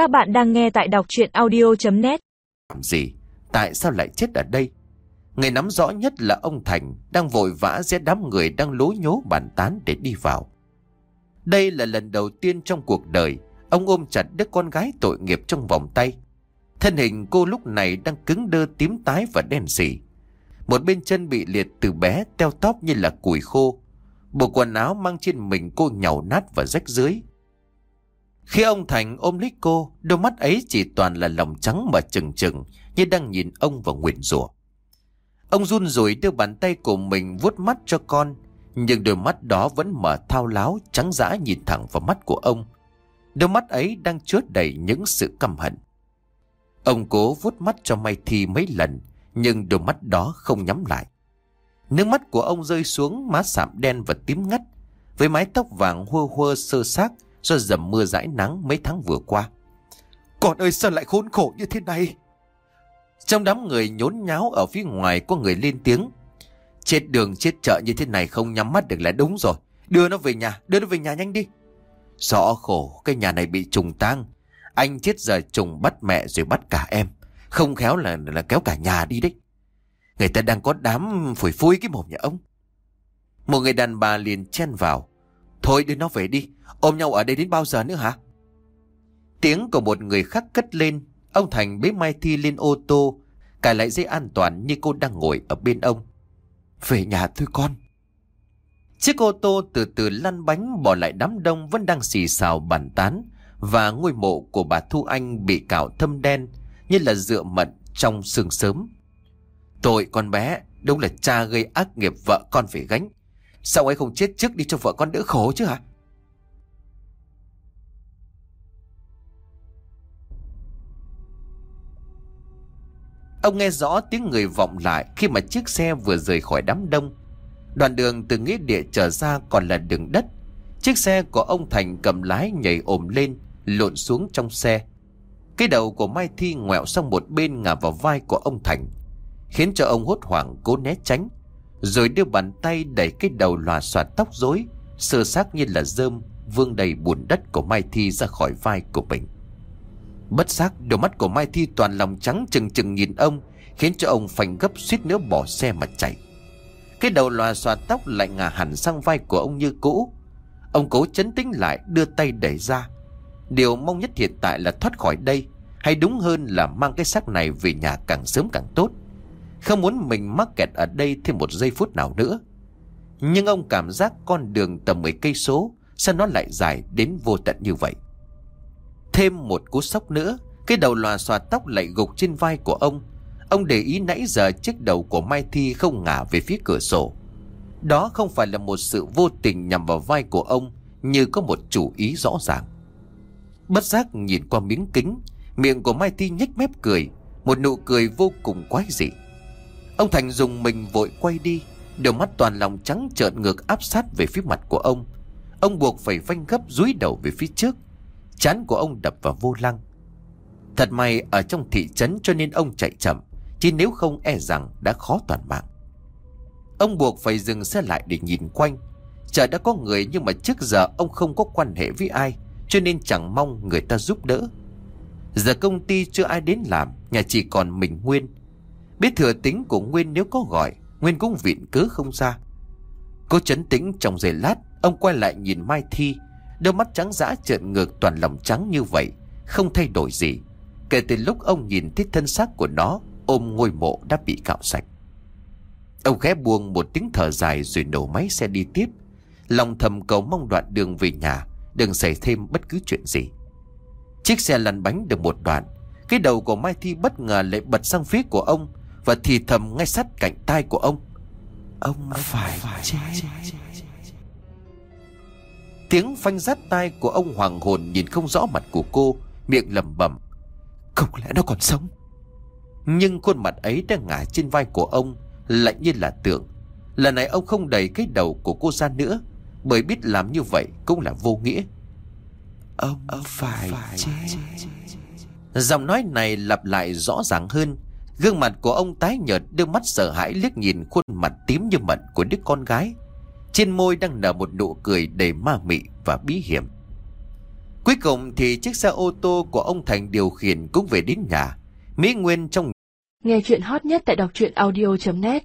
Các bạn đang nghe tại đọc chuyện audio.net Làm gì? Tại sao lại chết ở đây? Người nắm rõ nhất là ông Thành đang vội vã giết đám người đang lố nhố bàn tán để đi vào. Đây là lần đầu tiên trong cuộc đời, ông ôm chặt đứa con gái tội nghiệp trong vòng tay. Thân hình cô lúc này đang cứng đơ tím tái và đen sì. Một bên chân bị liệt từ bé teo tóc như là củi khô. Bộ quần áo mang trên mình cô nhàu nát và rách dưới. Khi ông Thành ôm lấy cô, đôi mắt ấy chỉ toàn là lòng trắng mà trừng trừng như đang nhìn ông và nguyện rủa. Ông run rủi đưa bàn tay của mình vuốt mắt cho con, nhưng đôi mắt đó vẫn mở thao láo trắng dã nhìn thẳng vào mắt của ông. Đôi mắt ấy đang chứa đầy những sự căm hận. Ông cố vuốt mắt cho Mai Thi mấy lần, nhưng đôi mắt đó không nhắm lại. Nước mắt của ông rơi xuống má sạm đen và tím ngắt, với mái tóc vàng hua hua sơ xác do dầm mưa dãi nắng mấy tháng vừa qua. Con ơi sao lại khốn khổ như thế này? Trong đám người nhốn nháo ở phía ngoài có người lên tiếng. Chết đường chết chợ như thế này không nhắm mắt được là đúng rồi. Đưa nó về nhà, đưa nó về nhà nhanh đi. Rõ khổ, cái nhà này bị trùng tang. Anh chết giờ trùng bắt mẹ rồi bắt cả em. Không khéo là là kéo cả nhà đi đấy. Người ta đang có đám phủi phui cái mồm nhà ông. Một người đàn bà liền chen vào. Thôi đưa nó về đi, ôm nhau ở đây đến bao giờ nữa hả? Tiếng của một người khác cất lên. Ông Thành bế Mai Thi lên ô tô, cài lại dây an toàn như cô đang ngồi ở bên ông. Về nhà thôi con. Chiếc ô tô từ từ lăn bánh bỏ lại đám đông vẫn đang xì xào bàn tán và ngôi mộ của bà Thu Anh bị cạo thâm đen như là dựa mận trong sương sớm. Tội con bé, đúng là cha gây ác nghiệp vợ con phải gánh. Sao ấy không chết trước đi cho vợ con đỡ khổ chứ hả? Ông nghe rõ tiếng người vọng lại khi mà chiếc xe vừa rời khỏi đám đông. Đoạn đường từ nghĩa địa trở ra còn là đường đất. Chiếc xe của ông Thành cầm lái nhảy ồm lên, lộn xuống trong xe. Cái đầu của Mai Thi ngoẹo sang một bên ngả vào vai của ông Thành, khiến cho ông hốt hoảng cố né tránh, rồi đưa bàn tay đẩy cái đầu lòa xoạt tóc rối, sơ xác như là rơm, vương đầy bùn đất của Mai Thi ra khỏi vai của mình. Bất giác đôi mắt của Mai Thi toàn lòng trắng chừng chừng nhìn ông Khiến cho ông phanh gấp suýt nữa bỏ xe mà chạy. Cái đầu lòa xòa tóc lại ngả hẳn sang vai của ông như cũ. Ông cố chấn tĩnh lại đưa tay đẩy ra. Điều mong nhất hiện tại là thoát khỏi đây Hay đúng hơn là mang cái xác này về nhà càng sớm càng tốt. Không muốn mình mắc kẹt ở đây thêm một giây phút nào nữa. Nhưng ông cảm giác con đường tầm 10 cây số Sao nó lại dài đến vô tận như vậy. Thêm một cú sốc nữa, Cái đầu lòa xòa tóc lại gục trên vai của ông. Ông để ý nãy giờ chiếc đầu của Mai Thi không ngả về phía cửa sổ. Đó không phải là một sự vô tình nhằm vào vai của ông, Như có một chủ ý rõ ràng. Bất giác nhìn qua miếng kính, Miệng của Mai Thi nhếch mép cười, Một nụ cười vô cùng quái dị. Ông Thành dùng mình vội quay đi, Đôi mắt toàn lòng trắng trợn ngược áp sát về phía mặt của ông. Ông buộc phải phanh gấp dúi đầu về phía trước. Chán của ông đập vào vô lăng. Thật may ở trong thị trấn cho nên ông chạy chậm, Chứ nếu không e rằng đã khó toàn mạng. Ông buộc phải dừng xe lại để nhìn quanh. Chợ đã có người nhưng mà trước giờ ông không có quan hệ với ai, Cho nên chẳng mong người ta giúp đỡ. Giờ công ty chưa ai đến làm, Nhà chỉ còn mình Nguyên. Biết thừa tính của Nguyên nếu có gọi, Nguyên cũng viện cớ không ra. Cô chấn tĩnh trong giây lát, Ông quay lại nhìn Mai Thi. Đôi mắt trắng dã trợn ngược toàn lòng trắng như vậy, Không thay đổi gì. Kể từ lúc ông nhìn thấy thân xác của nó, Ôm ngôi mộ đã bị cạo sạch. Ông ghé buông một tiếng thở dài Rồi nổ máy xe đi tiếp. Lòng thầm cầu mong đoạn đường về nhà, Đừng xảy thêm bất cứ chuyện gì. Chiếc xe lăn bánh được một đoạn, Cái đầu của Mai Thi bất ngờ lại bật sang phía của ông. Và thì thầm ngay sát cạnh tai của ông. Ông phải, phải chết. chết. Tiếng phanh rát tai của ông hoàng hồn nhìn không rõ mặt của cô Miệng lẩm bẩm Không lẽ nó còn sống? Nhưng khuôn mặt ấy đang ngả trên vai của ông Lạnh như là tượng. Lần này ông không đẩy cái đầu của cô ra nữa Bởi biết làm như vậy cũng là vô nghĩa. Ông, ông phải, phải chết. Giọng nói này lặp lại rõ ràng hơn Gương mặt của ông tái nhợt Đưa mắt sợ hãi liếc nhìn khuôn mặt tím như mận của đứa con gái. Trên môi đang nở một nụ cười đầy ma mị và bí hiểm. Cuối cùng thì chiếc xe ô tô của ông Thành điều khiển cũng về đến nhà. Mỹ Nguyên trong Nghe chuyện hot nhất tại đọc truyện audio.net